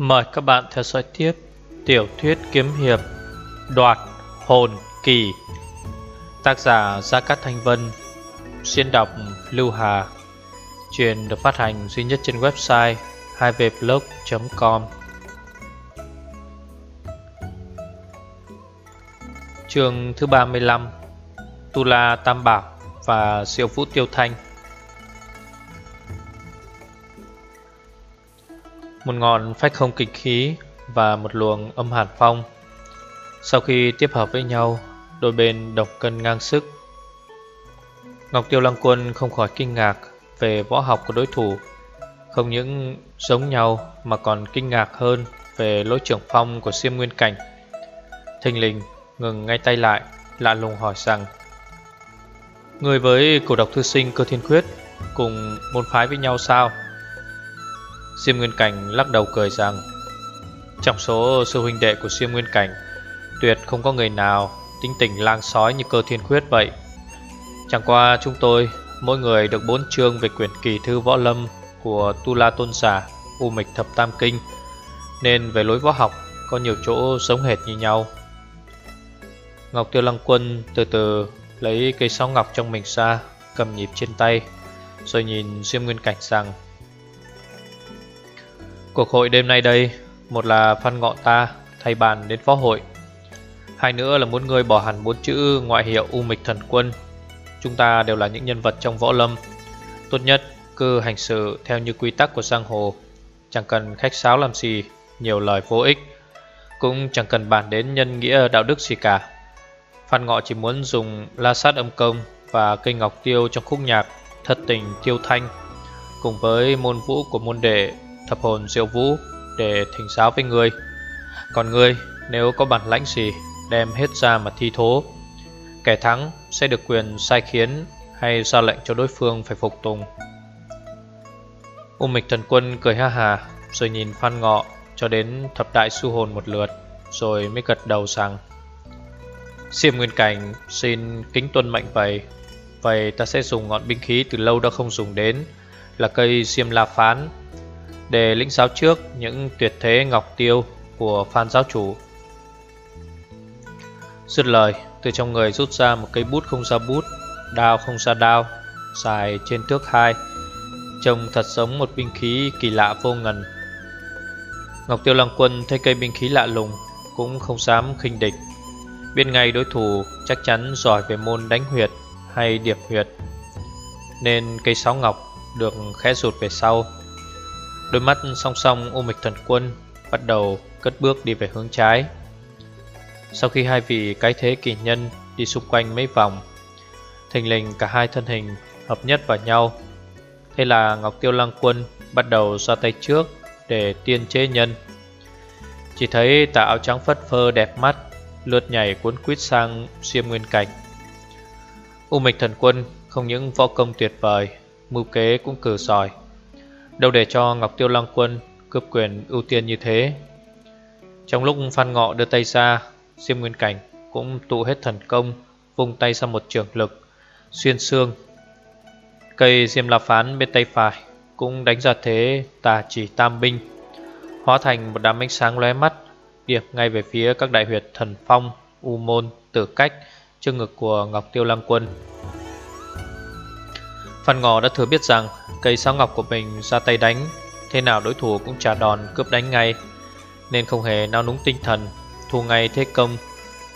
Mời các bạn theo dõi tiếp tiểu thuyết kiếm hiệp Đoạt hồn kỳ. Tác giả Gia Cát Thanh Vân Xuyên đọc Lưu Hà. Chuyện được phát hành duy nhất trên website 2vblog.com Chương thứ 35 Tu La Tam Bảo và Siêu Vũ Tiêu Thanh. Một ngọn phách không kịch khí và một luồng âm hàn phong. Sau khi tiếp hợp với nhau, đôi bên độc cân ngang sức. Ngọc Tiêu Lăng Quân không khỏi kinh ngạc về võ học của đối thủ. Không những giống nhau mà còn kinh ngạc hơn về lối trưởng phong của siêm nguyên cảnh. Thình lình ngừng ngay tay lại, lạ lùng hỏi rằng Người với cổ độc thư sinh cơ thiên khuyết cùng môn phái với nhau sao? Diêm Nguyên Cảnh lắc đầu cười rằng, Trong số sư huynh đệ của Diêm Nguyên Cảnh, Tuyệt không có người nào tính tình lang sói như cơ thiên khuyết vậy. Chẳng qua chúng tôi, Mỗi người được bốn chương về quyển kỳ thư võ lâm Của Tu La Tôn Giả, U Mịch Thập Tam Kinh, Nên về lối võ học Có nhiều chỗ giống hệt như nhau. Ngọc Tiêu Lăng Quân từ từ lấy cây sáo ngọc trong mình ra, Cầm nhịp trên tay, Rồi nhìn Diêm Nguyên Cảnh rằng Cuộc hội đêm nay đây. Một là phan ngọ ta, thay bàn đến phó hội. Hai nữa là muốn người bỏ hẳn bốn chữ ngoại hiệu U Mịch Thần Quân. Chúng ta đều là những nhân vật trong võ lâm. Tốt nhất cứ hành xử theo như quy tắc của giang hồ. Chẳng cần khách sáo làm gì, Nhiều lời vô ích. Cũng chẳng cần bàn đến nhân nghĩa đạo đức gì cả. Phan Ngọ chỉ muốn dùng la sát âm công Và cây ngọc tiêu trong khúc nhạc Thật tình tiêu thanh, Cùng với môn vũ của môn đệ thập hồn diệu vũ để thỉnh giáo với ngươi. Còn ngươi, nếu có bản lãnh gì, đem hết ra mà thi thố. Kẻ thắng sẽ được quyền sai khiến hay ra lệnh cho đối phương phải phục tùng. U Mịch Thần Quân cười ha hà, rồi nhìn Phan Ngọ cho đến thập đại su hồn một lượt, rồi mới gật đầu rằng Siêm Nguyên Cảnh xin kính tuân mệnh vậy Vậy ta sẽ dùng ngọn binh khí từ lâu đã không dùng đến Là cây Siêm La Phán để lĩnh giáo trước những tuyệt thế ngọc tiêu của Phan giáo chủ. Dứt lời, từ trong người rút ra một cây bút không ra bút, đao không ra đao, dài trên thước hai, trông thật giống một binh khí kỳ lạ vô ngần. Ngọc Tiêu Lăng Quân thấy cây binh khí lạ lùng, cũng không dám khinh địch. Biết ngay đối thủ chắc chắn giỏi về môn đánh huyệt hay điệp huyệt, nên cây sáo ngọc được khẽ rụt về sau Đôi mắt song song U Mịch Thần Quân bắt đầu cất bước đi về hướng trái. Sau khi hai vị cái thế kỳ nhân đi xung quanh mấy vòng, thình lình cả hai thân hình hợp nhất vào nhau. Thế là Ngọc Tiêu Lăng Quân bắt đầu ra tay trước để tiên chế nhân. Chỉ thấy tà áo trắng phất phơ đẹp mắt, lượt nhảy cuốn quýt sang xiêm nguyên cảnh. U Mịch Thần Quân không những võ công tuyệt vời, mưu kế cũng cử giỏi. Đâu để cho Ngọc Tiêu Long Quân cướp quyền ưu tiên như thế. Trong lúc Phan Ngọ đưa tay ra Diêm Nguyên Cảnh cũng tụ hết thần công Vung tay ra một trường lực Xuyên xương. Cây Diêm La Phán bên tay phải Cũng đánh ra thế tà chỉ tam binh Hóa thành một đám ánh sáng lóe mắt Điệp ngay về phía các đại huyệt thần phong U môn, tử cách Trước ngực của Ngọc Tiêu Lăng Quân. Phan Ngọ đã thừa biết rằng cây sao ngọc của mình ra tay đánh. Thế nào đối thủ cũng trả đòn cướp đánh ngay, Nên không hề nao núng tinh thần, Thu ngay thế công.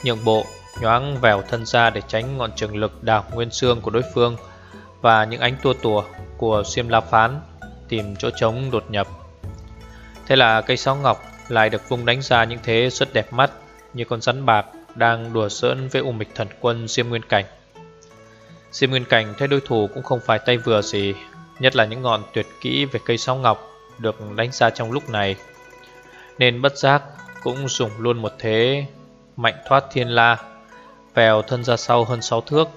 Nhượng bộ nhoáng vèo thân ra để tránh ngọn trường lực đảo nguyên xương của đối phương Và những ánh tua tùa của xiêm La Phán Tìm chỗ trống đột nhập. Thế là cây sáo ngọc lại được vung đánh ra những thế rất đẹp mắt, Như con rắn bạc đang đùa giỡn với u mịch thần quân Diêm Nguyên Cảnh. Diêm Nguyên Cảnh thấy đối thủ cũng không phải tay vừa gì Nhất là những ngọn tuyệt kỹ về cây sao ngọc Được đánh ra trong lúc này. Nên bất giác cũng dùng luôn một thế Mạnh thoát thiên la, Vèo thân ra sau hơn 6 thước,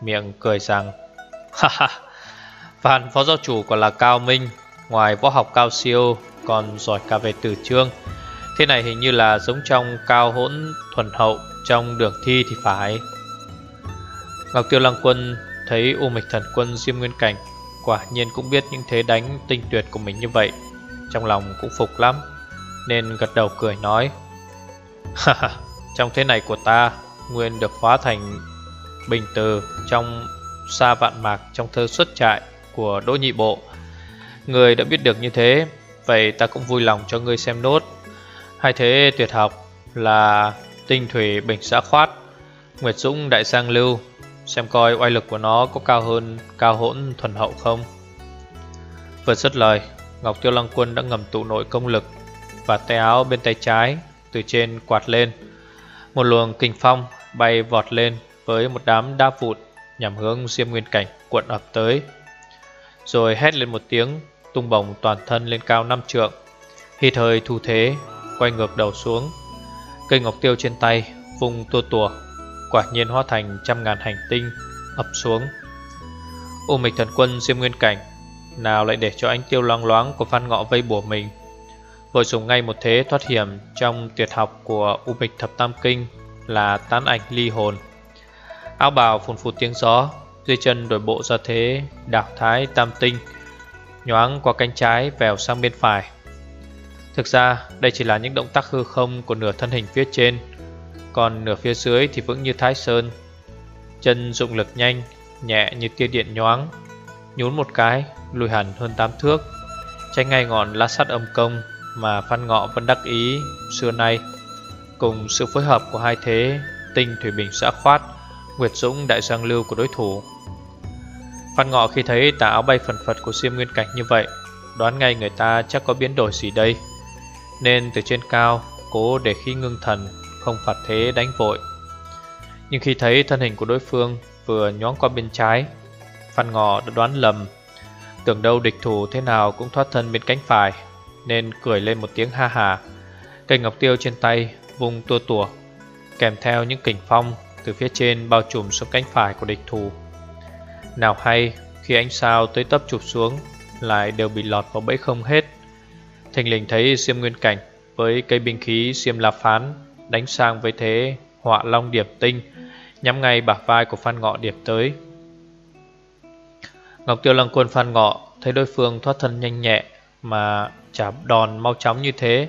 Miệng cười rằng, Ha ha, Phan phó giáo chủ còn là cao minh, Ngoài võ học cao siêu, Còn giỏi cả về tử trương Thế này hình như là giống trong cao hỗn thuần hậu Trong đường thi thì phải. Ngọc Tiêu Lăng Quân thấy U Mịch Thần Quân Diêm Nguyên Cảnh Quả nhiên cũng biết những thế đánh tinh tuyệt của mình như vậy. Trong lòng cũng phục lắm Nên gật đầu cười nói Haha, trong thế này của ta Nguyên được hóa thành bình từ trong xa vạn mạc trong thơ xuất trại của Đỗ Nhị Bộ. Người đã biết được như thế Vậy ta cũng vui lòng cho ngươi xem nốt. Hai thế tuyệt học là tinh thủy bình xã khoát Nguyệt Dũng đại sang lưu Xem coi oai lực của nó có cao hơn cao hỗn thuần hậu không. Vừa dứt lời, Ngọc Tiêu Lăng Quân đã ngầm tụ nội công lực Và tay áo bên tay trái Từ trên quạt lên. Một luồng kinh phong bay vọt lên Với một đám đá vụn Nhằm hướng Diêm Nguyên Cảnh cuộn ập tới. Rồi hét lên một tiếng, Tung bồng toàn thân lên cao năm trượng. Hít hơi thu thế, Quay ngược đầu xuống. Cây ngọc tiêu trên tay Vùng tua tùa. Quả nhiên hóa thành trăm ngàn hành tinh ập xuống. U mịch thần quân Diêm Nguyên Cảnh, Nào lại để cho ánh tiêu loang loáng của Phan Ngọ vây bùa mình? Vội dùng ngay một thế thoát hiểm Trong tuyệt học của U mịch thập tam kinh Là tán ảnh ly hồn. Áo bào phùn phụt tiếng gió, Dưới chân đổi bộ ra thế Đảo thái tam tinh, Nhoáng qua cánh trái vèo sang bên phải. Thực ra, đây chỉ là những động tác hư không Của nửa thân hình phía trên còn nửa phía dưới thì vững như thái sơn. Chân dụng lực nhanh, Nhẹ như tia điện nhoáng. Nhún một cái, lùi hẳn hơn 8 thước. Tránh ngay ngọn lá sắt âm công Mà Phan Ngọ vẫn đắc ý xưa nay. Cùng sự phối hợp của hai thế, Tinh, Thủy Bình xã khoát, Nguyệt Dũng, đại giang lưu của đối thủ. Phan Ngọ khi thấy tà áo bay phần phật của siêm nguyên cảnh như vậy, Đoán ngay người ta chắc có biến đổi gì đây. Nên từ trên cao, Cố để khi ngưng thần không phạt thế đánh vội. Nhưng khi thấy thân hình của đối phương vừa nhoáng qua bên trái, Phan Ngọ đã đoán lầm, tưởng đâu địch thủ thế nào cũng thoát thân bên cánh phải, nên cười lên một tiếng ha hà. Cây ngọc tiêu trên tay vung tua tủa, kèm theo những kình phong từ phía trên bao trùm xuống cánh phải của địch thủ. Nào hay, khi ánh sao tới tấp chụp xuống, lại đều bị lọt vào bẫy không hết. Thình lình thấy Diêm Nguyên Cảnh với cây binh khí Diêm La Phán đánh sang với thế họa long điệp tinh, nhắm ngay bả vai của Phan Ngọ điệp tới. Ngọc Tiêu Lăng Quân Phan Ngọ thấy đối phương thoát thân nhanh nhẹ mà trả đòn mau chóng như thế,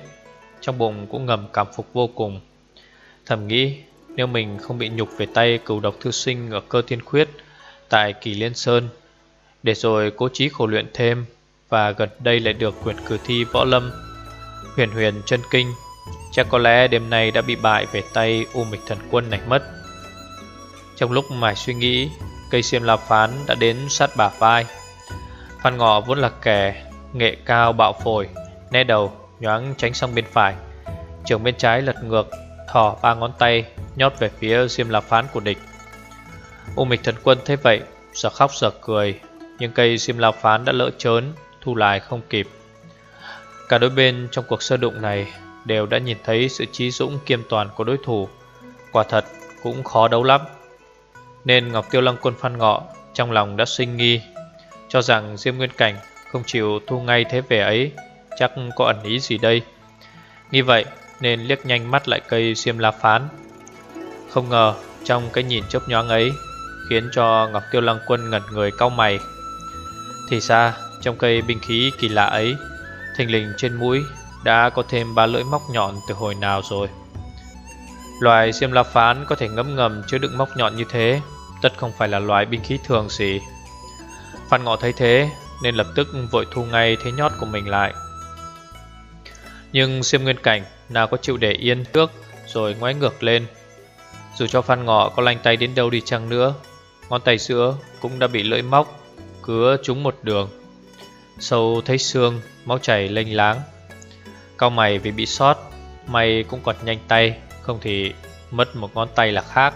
trong bụng cũng ngầm cảm phục vô cùng. Thầm nghĩ nếu mình không bị nhục về tay cửu độc thư sinh ở cơ thiên khuyết tại Kỳ Liên Sơn, để rồi cố chí khổ luyện thêm và gần đây lại được quyền cử thi võ lâm, huyền huyền chân kinh Chắc có lẽ đêm nay đã bị bại về tay U Mịch Thần Quân này mất. Trong lúc mải suy nghĩ, Cây xiêm la phán đã đến sát bả vai. Phan Ngọ vốn là kẻ Nghệ cao bạo phổi, Né đầu, nhoáng tránh sang bên phải. Trường bên trái lật ngược Thỏ ba ngón tay, Nhót về phía xiêm la phán của địch. U Mịch Thần Quân thấy vậy Giờ khóc giờ cười, Nhưng cây xiêm la phán đã lỡ trớn, Thu lại không kịp. Cả đôi bên trong cuộc sơ đụng này đều đã nhìn thấy sự trí dũng kiêm toàn của đối thủ. Quả thật cũng khó đấu lắm. Nên Ngọc Tiêu Lăng quân Phan Ngọ trong lòng đã sinh nghi, cho rằng Diêm Nguyên Cảnh không chịu thu ngay thế vẻ ấy, chắc có ẩn ý gì đây. Như vậy nên liếc nhanh mắt lại cây Diêm La Phán. Không ngờ trong cái nhìn chớp nhoáng ấy khiến cho Ngọc Tiêu Lăng quân ngẩn người cau mày. Thì ra trong cây binh khí kỳ lạ ấy, thình lình trên mũi đã có thêm ba lưỡi móc nhọn từ hồi nào rồi. Loài xiêm la phán có thể ngấm ngầm chứa đựng móc nhọn như thế, tất không phải là loài binh khí thường gì. Phan Ngọ thấy thế nên lập tức vội thu ngay thế nhót của mình lại. Nhưng xiêm nguyên cảnh nào có chịu để yên trước rồi ngoái ngược lên. Dù cho Phan Ngọ có lanh tay đến đâu đi chăng nữa, ngón tay giữa cũng đã bị lưỡi móc, cứa trúng một đường. Sâu thấy xương, máu chảy lênh láng. Cao mày vì bị sót, Mày cũng còn nhanh tay, Không thì mất một ngón tay là khác.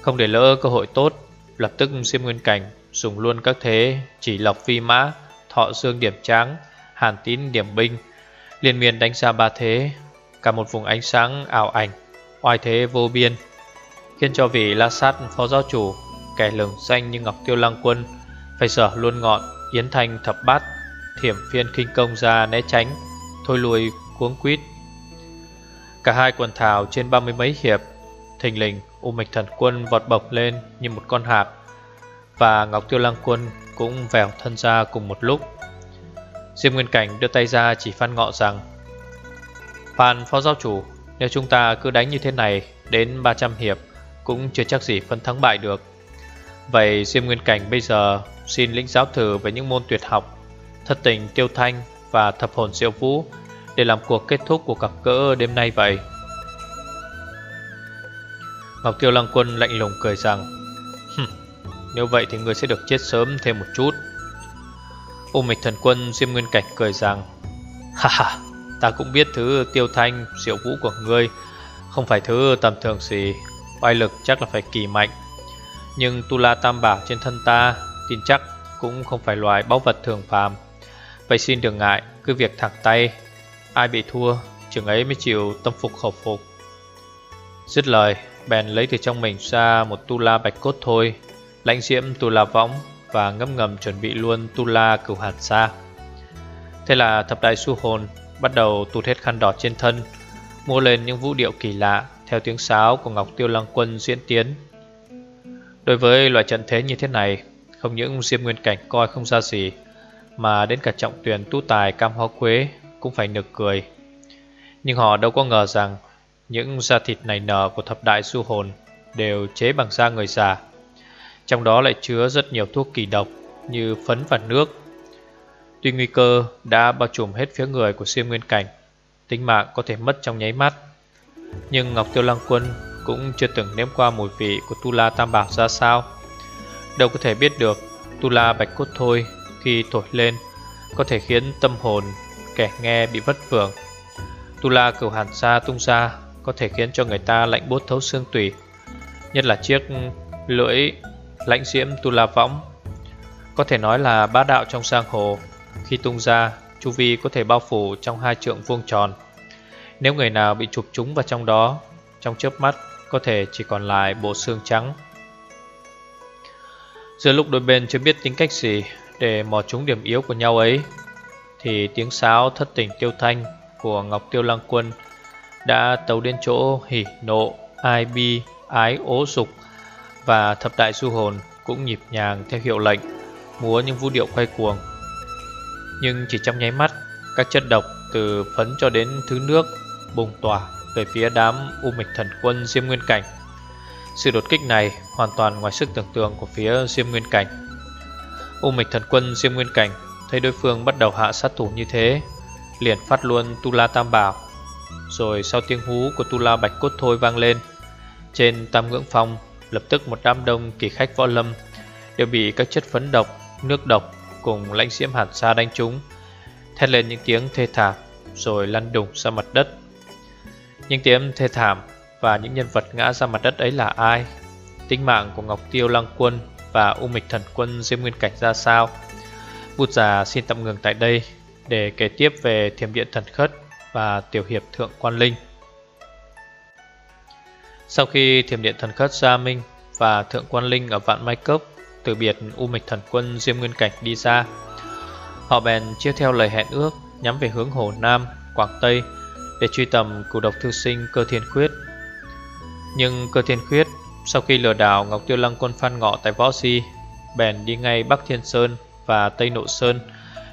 Không để lỡ cơ hội tốt, Lập tức Diêm Nguyên Cảnh Dùng luôn các thế Chỉ lọc phi mã, Thọ dương điểm tráng, Hàn tín điểm binh, Liên miên đánh ra ba thế, Cả một vùng ánh sáng ảo ảnh, Oai thế vô biên, Khiến cho vị la sát phó giáo chủ Kẻ lừng danh như Ngọc Tiêu Lăng Quân Phải sở luôn ngọn Yến Thanh thập bát, Thiểm phiên kinh công ra né tránh thôi lùi cuống quýt. Cả hai quần thảo trên ba mươi mấy hiệp, thình lình U Mịch Thần Quân vọt bộc lên như một con hạc, và Ngọc Tiêu Lăng Quân cũng vèo thân ra cùng một lúc. Diêm Nguyên Cảnh đưa tay ra chỉ Phan Ngọ rằng Phan phó giáo chủ Nếu chúng ta cứ đánh như thế này Đến 300 hiệp Cũng chưa chắc gì phân thắng bại được Vậy Diêm Nguyên Cảnh bây giờ Xin lĩnh giáo thử về những môn tuyệt học Thất tình tiêu thanh và thập hồn diệu vũ Để làm cuộc kết thúc của cặp cỡ đêm nay vậy. Ngọc Tiêu Lăng Quân lạnh lùng cười rằng Nếu vậy thì người sẽ được chết sớm thêm một chút. Ô mịch thần quân Diêm Nguyên Cảnh cười rằng, Ha ha, Ta cũng biết thứ tiêu thanh diệu vũ của ngươi, Không phải thứ tầm thường gì, Oai lực chắc là phải kỳ mạnh. Nhưng tu la tam bảo trên thân ta, Tin chắc cũng không phải loài báu vật thường phàm. Vậy xin đừng ngại, Cứ việc thẳng tay. Ai bị thua, Chừng ấy mới chịu tâm phục khẩu phục. Dứt lời, Bèn lấy từ trong mình ra một tu la bạch cốt thôi. Lãnh diễm tu la võng Và ngâm ngầm chuẩn bị luôn tu la cửu hạt xa Thế là thập đại su hồn Bắt đầu tụt hết khăn đỏ trên thân Mua lên những vũ điệu kỳ lạ Theo tiếng sáo của Ngọc Tiêu Lăng Quân diễn tiến. Đối với loại trận thế như thế này, Không những Diêm Nguyên Cảnh coi không ra gì mà đến cả trọng tuyển tu tài cam hoa quế Cũng phải nực cười. Nhưng họ đâu có ngờ rằng Những da thịt này nở của thập đại du hồn Đều chế bằng da người già. Trong đó lại chứa rất nhiều thuốc kỳ độc Như phấn và nước. Tuy nguy cơ đã bao trùm hết phía người của siêu nguyên cảnh, Tính mạng có thể mất trong nháy mắt. Nhưng Ngọc Tiêu Lăng Quân cũng chưa từng nếm qua mùi vị của Tu La Tam Bảo ra sao. Đâu có thể biết được Tu La Bạch Cốt thôi khi thổi lên Có thể khiến tâm hồn kẻ nghe bị vất vưởng Tu La cửu hàn xa tung ra Có thể khiến cho người ta lạnh bốt thấu xương tủy Nhất là chiếc lưỡi lãnh diễm Tu La Võng Có thể nói là bá đạo trong sang hồ khi tung ra, chu vi có thể bao phủ trong hai trượng vuông tròn. Nếu người nào bị chụp trúng vào trong đó, trong chớp mắt có thể chỉ còn lại bộ xương trắng. Giữa lúc đôi bên chưa biết tính cách gì để mò trúng điểm yếu của nhau ấy, thì tiếng sáo thất tình tiêu thanh của Ngọc Tiêu Lăng Quân đã tấu đến chỗ hỉ nộ, ai bi, ái ố dục và thập đại du hồn cũng nhịp nhàng theo hiệu lệnh, múa những vũ điệu quay cuồng. Nhưng chỉ trong nháy mắt Các chất độc từ phấn cho đến thứ nước Bùng tỏa về phía đám U Mịch Thần Quân Diêm Nguyên Cảnh. Sự đột kích này hoàn toàn ngoài sức tưởng tượng của phía Diêm Nguyên Cảnh. U Mịch Thần Quân Diêm Nguyên Cảnh Thấy đối phương bắt đầu hạ sát thủ như thế Liền phát luôn Tu La Tam Bảo. Rồi sau tiếng hú của Tu La Bạch Cốt Thôi vang lên Trên Tam Ngưỡng Phong Lập tức một đám đông kỳ khách võ lâm Đều bị các chất phấn độc, nước độc cùng lãnh diễm hạt xa đánh trúng, Thét lên những tiếng thê thảm Rồi lăn đùng ra mặt đất. Những tiếng thê thảm Và những nhân vật ngã ra mặt đất ấy là ai? Tính mạng của Ngọc Tiêu Lăng Quân và U Mịch Thần Quân Diêm Nguyên Cảnh ra sao? Bút già xin tạm ngừng tại đây Để kể tiếp về thiềm điện thần khất Và tiểu hiệp thượng quan linh. Sau khi thiềm điện thần khất gia minh Và thượng quan linh ở vạn mai cốc từ biệt U Mịch Thần Quân Diêm Nguyên Cảnh đi ra Họ bèn chia theo lời hẹn ước Nhắm về hướng Hồ Nam, Quảng Tây Để truy tầm cửu độc thư sinh cơ thiên khuyết. Nhưng cơ thiên khuyết sau khi lừa đảo, Ngọc Tiêu Lăng quân phan ngọ tại Võ Si Bèn đi ngay Bắc Thiên Sơn và Tây Nộ Sơn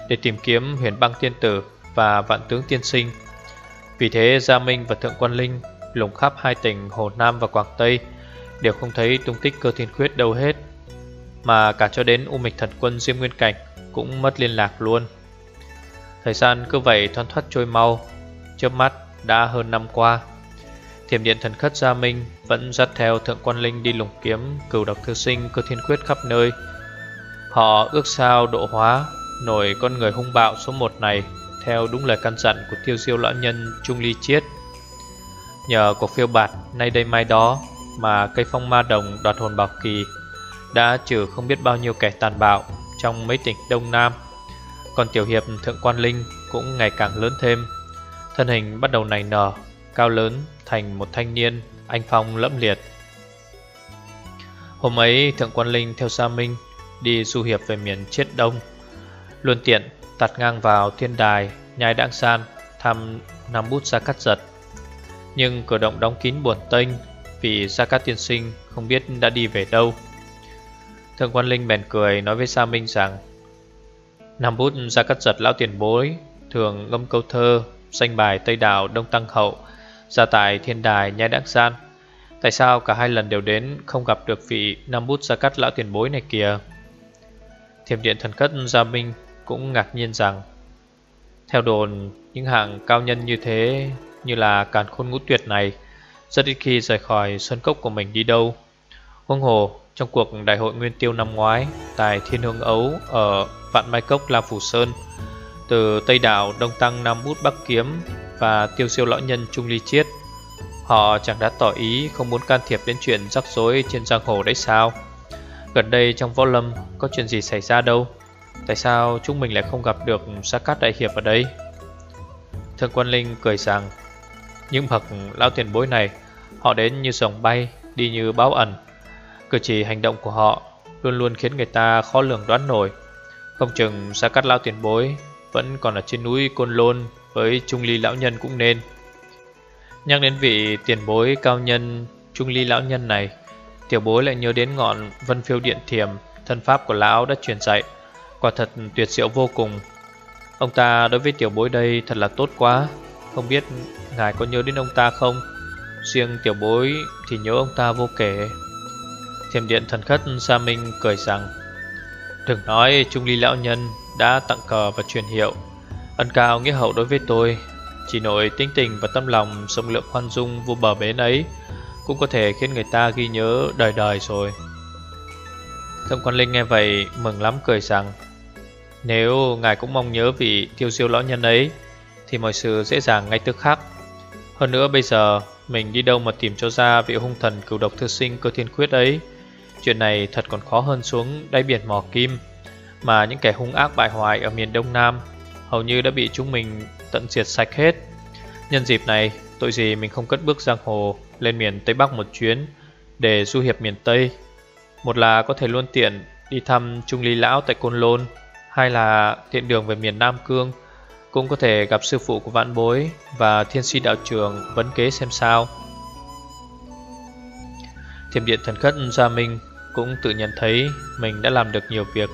Để tìm kiếm huyền băng tiên tử và vạn tướng tiên sinh. Vì thế, Gia Minh và Thượng Quan Linh lùng khắp hai tỉnh Hồ Nam và Quảng Tây Đều không thấy tung tích cơ thiên khuyết đâu hết, mà cả cho đến U Mịch Thần Quân Diêm Nguyên Cảnh Cũng mất liên lạc luôn. Thời gian cứ vậy thoăn thoát trôi mau, Chớp mắt đã hơn năm qua. Thiểm điện thần khất Gia Minh vẫn dắt theo Thượng Quan Linh đi lùng kiếm Cửu độc thư sinh cơ thiên quyết khắp nơi Họ ước sao độ hóa Nổi con người hung bạo số 1 này Theo đúng lời căn dặn của tiêu diêu lão nhân Trung Ly Chiết Nhờ cuộc phiêu bạt nay đây mai đó Mà cây phong ma đồng đoạt hồn bảo kỳ đã trừ không biết bao nhiêu kẻ tàn bạo trong mấy tỉnh Đông Nam. Còn tiểu hiệp Thượng Quan Linh cũng ngày càng lớn thêm. Thân hình bắt đầu nảy nở, cao lớn thành một thanh niên, anh phong lẫm liệt. Hôm ấy Thượng Quan Linh theo Sa Minh đi du hiệp về miền Chiết Đông. Luôn tiện tạt ngang vào thiên đài, nhai đãng san, thăm Nam Bút Gia Cát Giật. Nhưng cửa động đóng kín buồn tênh vì Gia Cát Tiên Sinh không biết đã đi về đâu. Thượng quan Linh bèn cười nói với Sa Minh rằng Nam bút gia cắt giật lão tiền bối Thường ngâm câu thơ Danh bài Tây Đảo Đông Tăng Hậu Gia tài Thiên Đài Nhai đãng Gian Tại sao cả hai lần đều đến Không gặp được vị Nam Bút Gia Cắt lão tiền bối này kìa? Thiểm điện thần cất Gia Minh Cũng ngạc nhiên rằng, Theo đồn, những hạng cao nhân như thế, Như là càn khôn ngũ tuyệt này, Rất ít khi rời khỏi sân cốc của mình đi đâu. Huông hồ, trong cuộc đại hội nguyên tiêu năm ngoái, Tại Thiên Hương Ấu ở Vạn Mai Cốc, La Phủ Sơn, Từ Tây Đảo Đông Tăng Nam Bút Bắc Kiếm Và tiêu siêu lão nhân Trung Ly Chiết Họ chẳng đã tỏ ý không muốn can thiệp đến chuyện rắc rối trên giang hồ đấy sao? Gần đây trong võ lâm có chuyện gì xảy ra đâu? Tại sao chúng mình lại không gặp được Sa Cát Đại Hiệp ở đây? Thượng Quan Linh cười rằng, Những bậc lão tiền bối này, Họ đến như rồng bay, Đi như báo ẩn. Cử chỉ hành động của họ Luôn luôn khiến người ta khó lường đoán nổi. Không chừng Sa Cát Lão tiền bối Vẫn còn ở trên núi Côn Lôn Với Trung Ly Lão Nhân cũng nên. Nhắc đến vị tiền bối cao nhân, Trung Ly Lão Nhân này, Tiểu bối lại nhớ đến ngọn Vân Phiêu Điện Thiềm, Thân pháp của Lão đã truyền dạy. Quả thật tuyệt diệu vô cùng. Ông ta đối với tiểu bối đây thật là tốt quá. Không biết ngài có nhớ đến ông ta không? Riêng tiểu bối thì nhớ ông ta vô kể. Thiềm điện thần khất Sa Minh cười rằng, Đừng nói Trung Ly Lão Nhân đã tặng cờ và truyền hiệu. Ân cao nghĩa hậu đối với tôi chỉ nổi tính tình và tâm lòng sông lượng khoan dung vô bờ bến ấy, Cũng có thể khiến người ta ghi nhớ đời đời rồi. Thượng quan Linh nghe vậy mừng lắm, cười rằng, Nếu ngài cũng mong nhớ vị tiêu diêu lão nhân ấy, Thì mọi sự dễ dàng ngay tức khắc. Hơn nữa bây giờ, mình đi đâu mà tìm cho ra vị hung thần cửu độc thư sinh cơ thiên quyết ấy. Chuyện này thật còn khó hơn xuống đáy biển mò kim, Mà những kẻ hung ác bại hoại ở miền Đông Nam Hầu như đã bị chúng mình tận diệt sạch hết. Nhân dịp này tội gì mình không cất bước giang hồ Lên miền Tây Bắc một chuyến Để du hiệp miền Tây? Một là có thể luôn tiện đi thăm Trung Ly Lão tại Côn Lôn Hai là tiện đường về miền Nam Cương Cũng có thể gặp sư phụ của vạn bối Và thiên si đạo trường vấn kế xem sao. Thiểm điện thần khất Gia Minh cũng tự nhận thấy mình đã làm được nhiều việc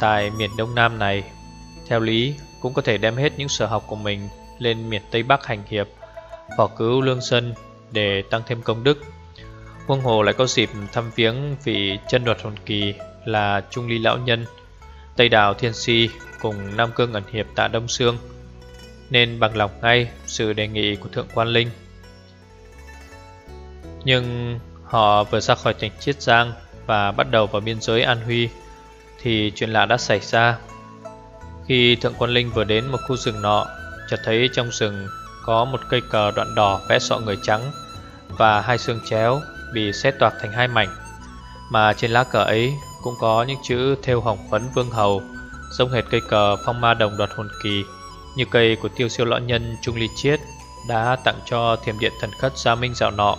tại miền Đông Nam này. Theo lý, cũng có thể đem hết những sở học của mình lên miền Tây Bắc hành hiệp, phò cứu lương sơn để tăng thêm công đức. Huông Hồ lại có dịp thăm viếng vị chân đoạt hồn kỳ là Trung Ly Lão Nhân, Tây Đào Thiên Si cùng Nam Cương ẩn hiệp tạ Đông Sương, nên bằng lòng ngay sự đề nghị của Thượng Quan Linh. Nhưng họ vừa ra khỏi tỉnh Chiết Giang và bắt đầu vào biên giới An Huy thì chuyện lạ đã xảy ra. Khi Thượng Quan Linh vừa đến một khu rừng nọ, chợt thấy trong rừng có một cây cờ đoạn đỏ vẽ sọ người trắng và hai xương chéo bị xé toạc thành hai mảnh. Mà trên lá cờ ấy cũng có những chữ theo hồng phấn vương hầu, giống hệt cây cờ phong ma đồng đoạt hồn kỳ, như cây của tiêu siêu lão nhân Trung Ly Chiết đã tặng cho thiềm điện thần khất Gia Minh dạo nọ.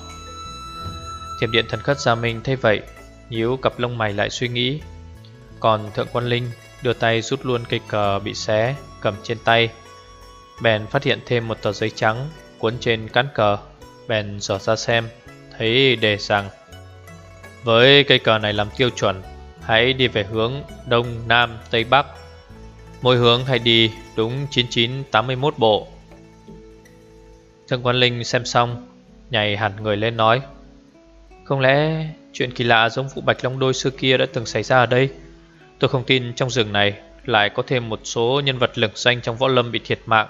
Thiềm điện thần khất Gia Minh thấy vậy nhíu cặp lông mày lại suy nghĩ Còn Thượng Quan Linh đưa tay rút luôn cây cờ bị xé Cầm trên tay. Bèn phát hiện thêm một tờ giấy trắng Cuốn trên cán cờ. Bèn dò ra xem Thấy đề rằng Với cây cờ này làm tiêu chuẩn Hãy đi về hướng Đông, Nam, Tây, Bắc. Mỗi hướng hãy đi đúng 9981 bộ. Thương Quan Linh xem xong Nhảy hẳn người lên nói Không lẽ Chuyện kỳ lạ giống vụ Bạch Long Đôi xưa kia đã từng xảy ra ở đây? Tôi không tin trong rừng này Lại có thêm một số nhân vật lừng danh trong võ lâm bị thiệt mạng,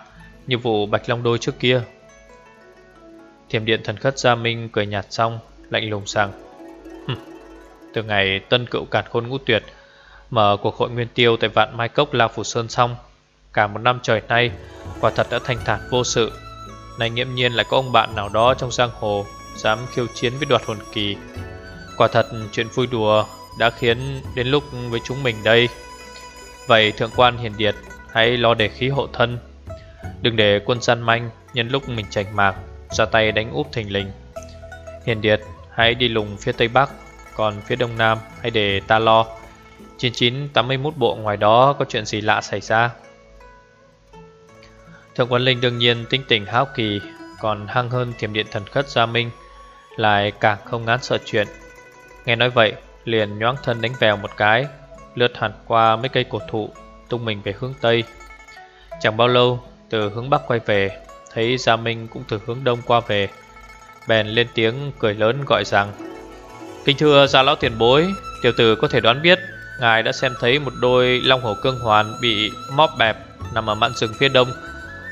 Như vụ Bạch Long Đôi trước kia. Thiểm điện thần khất Gia Minh cười nhạt xong, Lạnh lùng rằng Từ ngày tân cựu cản khôn ngũ tuyệt Mở cuộc hội nguyên tiêu tại vạn Mai Cốc La Phủ Sơn xong, Cả một năm trời nay, Quả thật đã thanh thản vô sự. Này nghiễm nhiên lại có ông bạn nào đó trong giang hồ Dám khiêu chiến với đoạt hồn kỳ. Quả thật chuyện vui đùa đã khiến đến lúc với chúng mình đây. Vậy thượng quan hiền điệt, hãy lo để khí hộ thân. Đừng để quân gian manh nhân lúc mình chảnh mạc, ra tay đánh úp thình lình. Hiền điệt, hãy đi lùng phía tây bắc, Còn phía đông nam hãy để ta lo. 9981 bộ ngoài đó có chuyện gì lạ xảy ra? Thượng quan linh đương nhiên tinh tỉnh háo kỳ, Còn hăng hơn thiểm điện thần khất gia minh, Lại càng không ngán sợ chuyện. Nghe nói vậy liền nhoáng thân đánh vèo một cái, Lướt hẳn qua mấy cây cổ thụ, Tung mình về hướng Tây. Chẳng bao lâu, từ hướng Bắc quay về, Thấy Gia Minh cũng từ hướng đông qua về. Bèn lên tiếng cười lớn gọi rằng, Kính thưa Gia Lão Tiền Bối, Tiểu tử có thể đoán biết, Ngài đã xem thấy một đôi long hổ cương hoàn Bị móp bẹp nằm ở mạn rừng phía đông.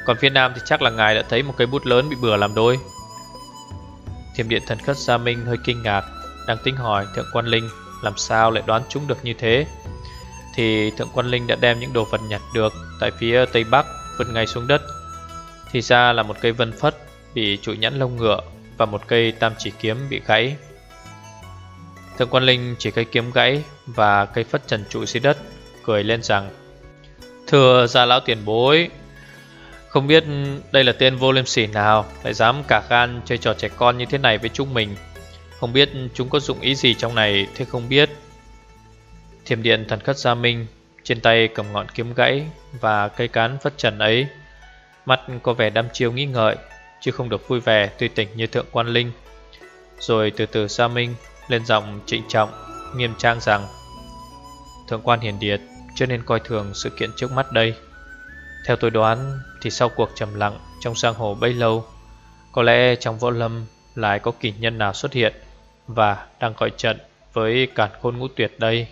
Còn phía nam thì chắc là ngài đã thấy một cây bút lớn bị bừa làm đôi. Thiểm điện thần khất Gia Minh hơi kinh ngạc. Đang tính hỏi Thượng Quan Linh Làm sao lại đoán chúng được như thế. Thì Thượng Quan Linh đã đem những đồ vật nhặt được Tại phía tây bắc vứt ngay xuống đất. Thì ra là một cây vân phất Bị trụi nhẫn lông ngựa Và một cây tam chỉ kiếm bị gãy. Thượng Quan Linh chỉ cây kiếm gãy Và cây phất trần trụi dưới đất, Cười lên rằng, Thưa gia lão tiền bối, Không biết đây là tên vô liêm sỉ nào Lại dám cả gan chơi trò trẻ con như thế này với chúng mình. Không biết chúng có dụng ý gì trong này, Thế không biết. Thiểm điện thần khất gia minh, Trên tay cầm ngọn kiếm gãy Và cây cán phất trần ấy. Mắt có vẻ đăm chiêu nghĩ ngợi, Chứ không được vui vẻ tùy tỉnh như thượng quan linh. Rồi từ từ Gia Minh, Lên giọng trịnh trọng, Nghiêm trang rằng, Thượng quan hiền điệt cho nên coi thường sự kiện trước mắt đây. Theo tôi đoán thì sau cuộc trầm lặng trong giang hồ bấy lâu, Có lẽ trong võ lâm lại có kỳ nhân nào xuất hiện và đang gọi trận với cản khôn ngũ tuyệt đây.